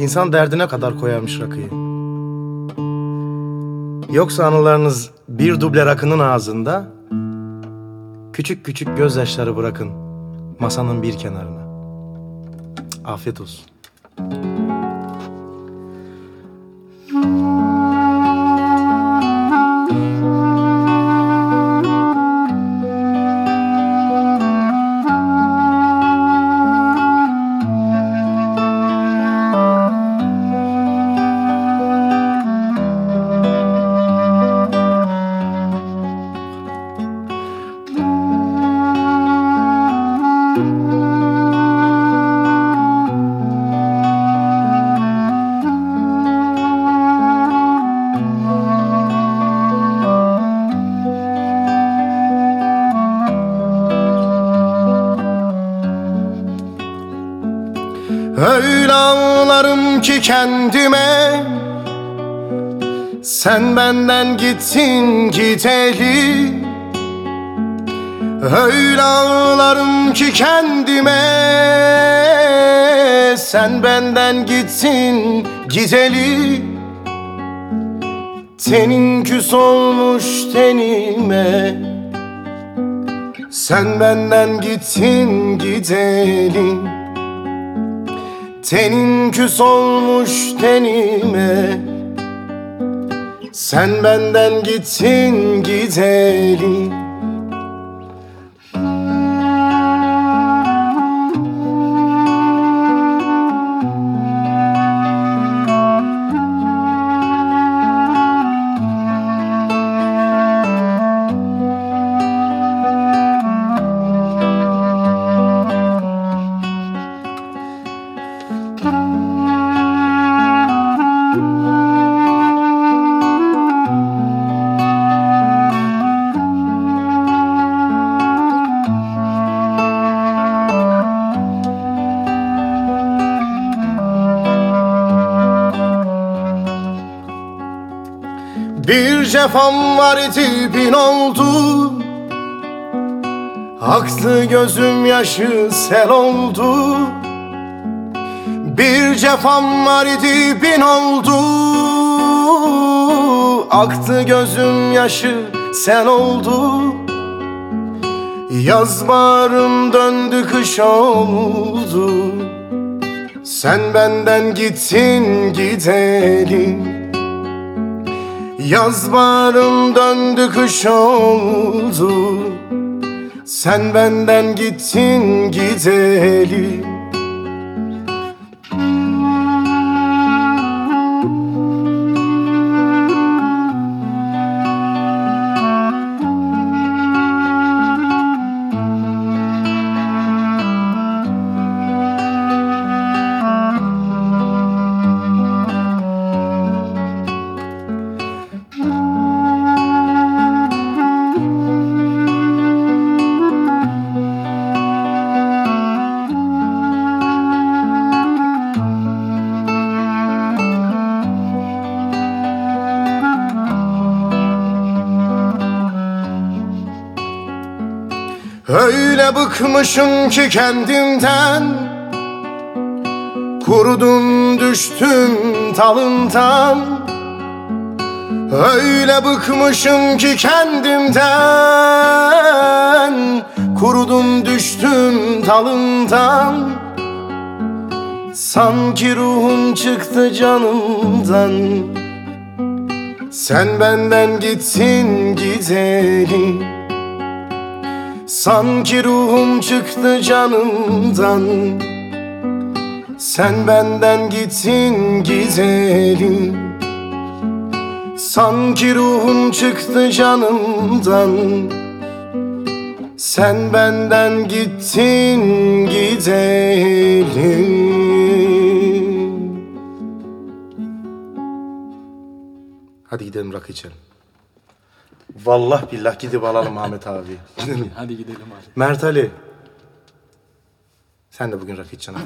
İnsan derdine kadar koyarmış rakıyı. Yoksa anılarınız bir duble rakının ağzında küçük küçük gözyaşları bırakın masanın bir kenarına. Afiyet olsun. Öyle ağlarım ki kendime. Sen benden gittin gideli. Öyle ağlarım ki kendime. Sen benden gittin gideli. Tenin küs olmuş tenime. Sen benden gittin gideli Tenin küs olmuş tenime. Sen benden gittin gideli Bir cefam var idi bin oldu. Aktı gözüm yaşı sel oldu. Bir cefam var idi bin oldu. Aktı gözüm yaşı sel oldu. Yaz bağrım döndü kış oldu. Sen benden gittin gidelim Yaz bağrım döndü kış oldu. Sen benden gittin gideli Öyle bıkmışım ki kendimden. Kurudum düştüm talından Öyle bıkmışım ki kendimden. Kurudum düştüm talından Sanki ruhum çıktı canımdan. Sen benden gittin gidelim Sanki ruhum çıktı canımdan. Sen benden gittin güzelim. Sanki ruhum çıktı canımdan. Sen benden gittin gidelim Hadi gidelim rakı içelim. Vallahi billah gidip alalım Ahmet abi. Hadi gidelim hadi. Mert Ali. Sen de bugün rakı içeceksin ha.